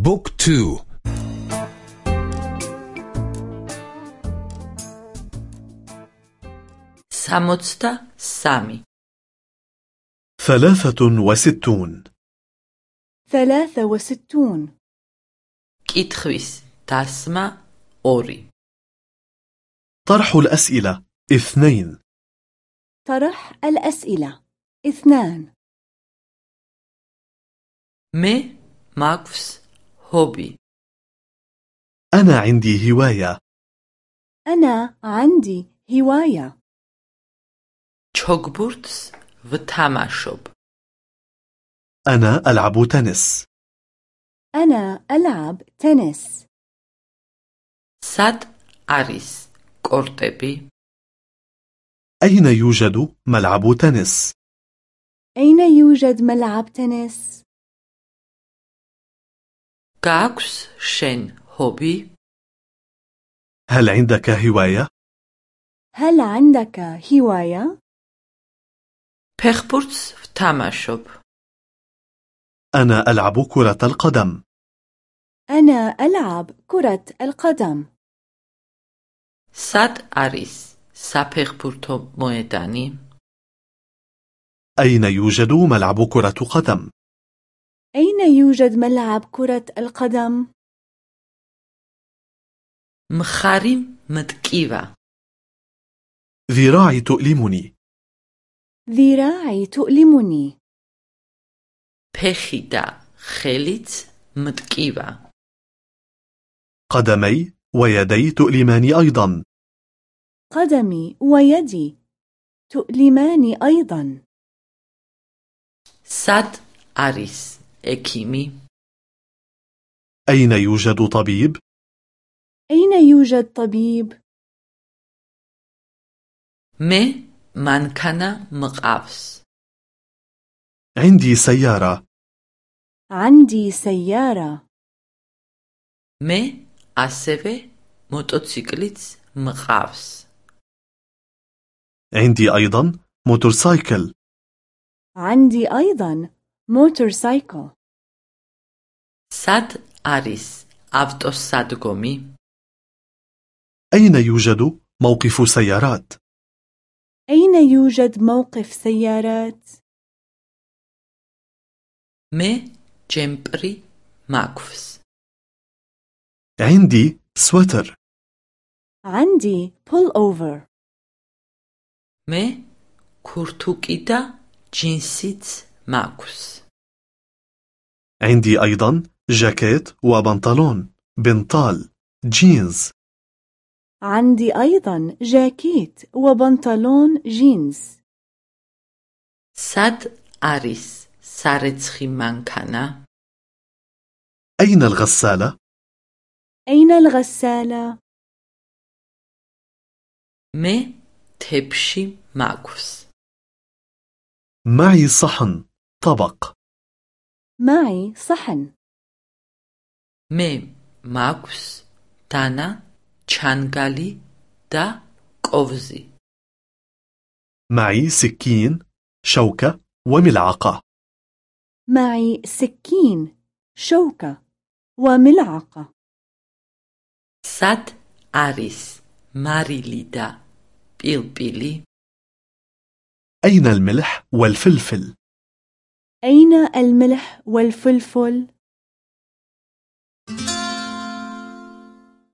Book two. სამოცდასამი. ثلاثة وستون. ثلاثة وستون. კითხვის დასმა ორი. طرح الأسئلة. اثنين. طرح الأسئلة. اثنان. مي ماكفس هوبي أنا عندي هواية أنا عندي هواية ჩოგბურთს ვთამაშობ. أنا ألعب تنس أنا ألعب تنس სად არის კორტები? أين يوجد ملعب تنس؟ أين يوجد ملعب تنس؟ გაქვს შენ ჰობი? هل عندك هواية؟ هل عندك هواية؟ ფეხბურთს ვთამაშობ. أنا ألعب كرة القدم أنا ألعب كرة القدم სად არის საფეხბურთო მოედანი? أين يوجد ملعب كرة قدم؟ أين يوجد ملعب كرة القدم؟ მხარი მტკივა. ذراعي تؤلمني ذراعي تؤلمني ფეხი და ხელიც მტკივა. قدمي ويدي تؤلماني أيضا قدمي ويدي تؤلماني أيضا სად არის أكيمي أين يوجد طبيب؟ أين يوجد طبيب؟ م مي مانكانا مقافس عندي سيارة. عندي سيارة. მე ასევე მოტოციკლიც მაქვს عندي أيضا motorcycle. عندي أيضا موتورسايكل სად არის ავტოსადგომი? أين يوجد موقف سيارات؟ أين يوجد موقف سيارات؟ მე ჯემპრი მაქვს. عندي سويتر عندي pull over მე ქურთუკი და ჯინსიც معكوس عندي أيضا جاكيت وبنطلون بنطال جينز. عندي أيضا جاكيت وبنطلون جينز. სად არის სარეცხი მანქანა أين الغسالة؟ أين الغسالة؟ მე თეფში მაქვს معي صحن. طبق معي صحن მე მაქვს დანა ჩანგალი და კოვზი. معي سكين شوكة وملعقة معي سكين شوكة وملعقة სად არის მარილი და პილპილი? أين الملح والفلفل؟ أين الملح والفلفل؟